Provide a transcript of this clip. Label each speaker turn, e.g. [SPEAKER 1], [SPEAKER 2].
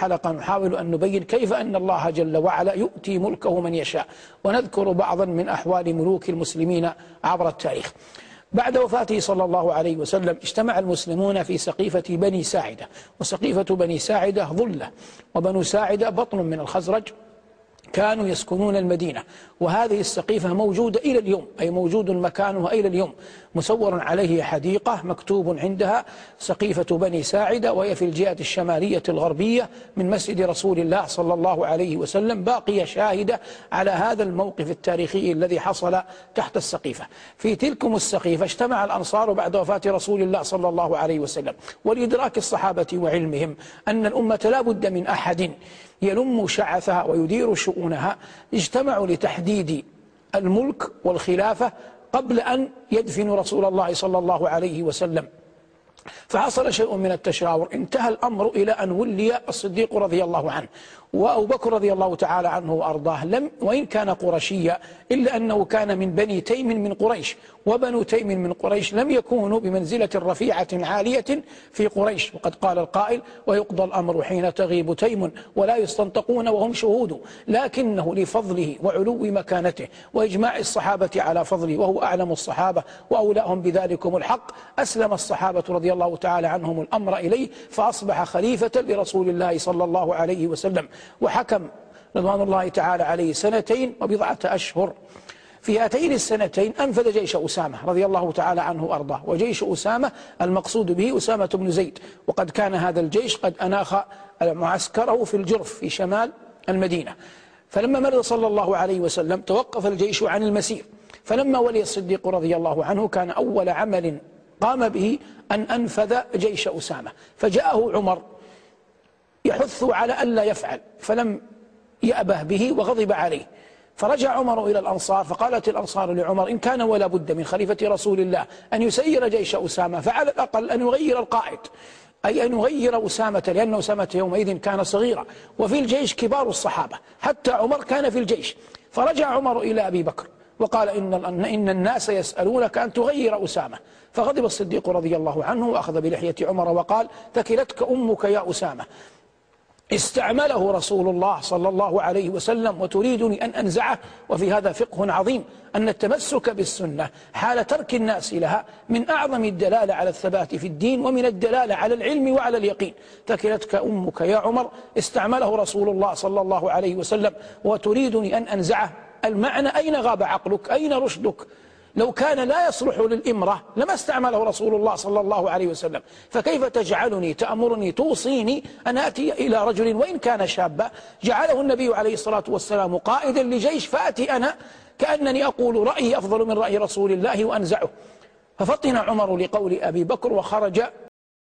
[SPEAKER 1] حلقة نحاول أن نبين كيف أن الله جل وعلا يؤتي ملكه من يشاء. ونذكر بعضا من أحوال ملوك المسلمين عبر التاريخ. بعد وفاته صلى الله عليه وسلم اجتمع المسلمون في سقيفة بني ساعدة. وسقيفة بني ساعدة ظلة. وبنو ساعدة بطن من الخزرج كانوا يسكنون المدينة. وهذه السقيفة موجودة إلى اليوم. أي موجود مكانها إلى اليوم. مسور عليه حديقة مكتوب عندها سقيفة بني ساعدة وهي في الجهة الشمالية الغربية من مسجد رسول الله صلى الله عليه وسلم. باقية شاهدة على هذا الموقف التاريخي الذي حصل تحت السقيفة. في تلكم السقيفة اجتمع الأنصار بعد وفاة رسول الله صلى الله عليه وسلم. ولإدراك الصحابة وعلمهم أن الأمة لا بد من أحد يلم شعثها ويدير شؤونها. اجتمعوا لتحديد الملك والخلافة قبل أن يدفنوا رسول الله صلى الله عليه وسلم. فحصل شيء من التشاور. انتهى الأمر إلى أن ولي الصديق رضي الله عنه وأبو بكر رضي الله تعالى عنه وأرضاه. لم وإن كان قرشيا إلا أنه كان من بني تيم من قريش. وبنو تيم من قريش لم يكونوا بمنزلة رفيعة عالية في قريش. وقد قال القائل ويقضى الأمر حين تغيب تيم ولا يستنطقون وهم شهود. لكنه لفضله وعلو مكانته وإجماع الصحابة على فضله. وهو أعلم الصحابة وأولاهم بذلكم الحق. أسلم الصحابة رضي الله تعالى عنهم الأمر إليه فأصبح خليفة لرسول الله صلى الله عليه وسلم وحكم رضوان الله تعالى عليه سنتين وبضعة أشهر. في هاتين السنتين أنفذ جيش أسامة رضي الله تعالى عنه وأرضاه وجيش أسامة المقصود به أسامة بن زيد وقد كان هذا الجيش قد أناخ معسكره في الجرف في شمال المدينة. فلما مرض صلى الله عليه وسلم توقف الجيش عن المسير فلما ولي الصديق رضي الله عنه كان أول عمل قام به أن أنفذ جيش أسامة. فجاءه عمر يحث على ألا يفعل فلم يأبه به وغضب عليه. فرجع عمر إلى الأنصار فقالت الأنصار لعمر إن كان ولا بد من خليفة رسول الله أن يسير جيش أسامة فعلى الأقل أن يغير القائد أي أن يغير أسامة لأن أسامة يومئذ كان صغيرا. وفي الجيش كبار الصحابة حتى عمر كان في الجيش. فرجع عمر إلى أبي بكر وقال إن, إن الناس يسألونك أن تغير أسامة. فغضب الصديق رضي الله عنه وأخذ بلحية عمر وقال ثكلتك أمك يا أسامة. استعمله رسول الله صلى الله عليه وسلم وتريدني أن أنزعه. وفي هذا فقه عظيم أن التمسك بالسنة حال ترك الناس لها من أعظم الدلالة على الثبات في الدين ومن الدلالة على العلم وعلى اليقين. تكلتك أمك يا عمر. استعمله رسول الله صلى الله عليه وسلم وتريدني أن أنزعه. المعنى أين غاب عقلك؟ أين رشدك؟ لو كان لا يصلح للإمرة لما استعمله رسول الله صلى الله عليه وسلم. فكيف تجعلني؟ تأمرني؟ توصيني أن أتي إلى رجل وإن كان شابا. جعله النبي عليه الصلاة والسلام قائدا لجيش فأتي أنا كأنني أقول رأيي أفضل من رأي رسول الله وأنزعه. ففطن عمر لقول أبي بكر وخرج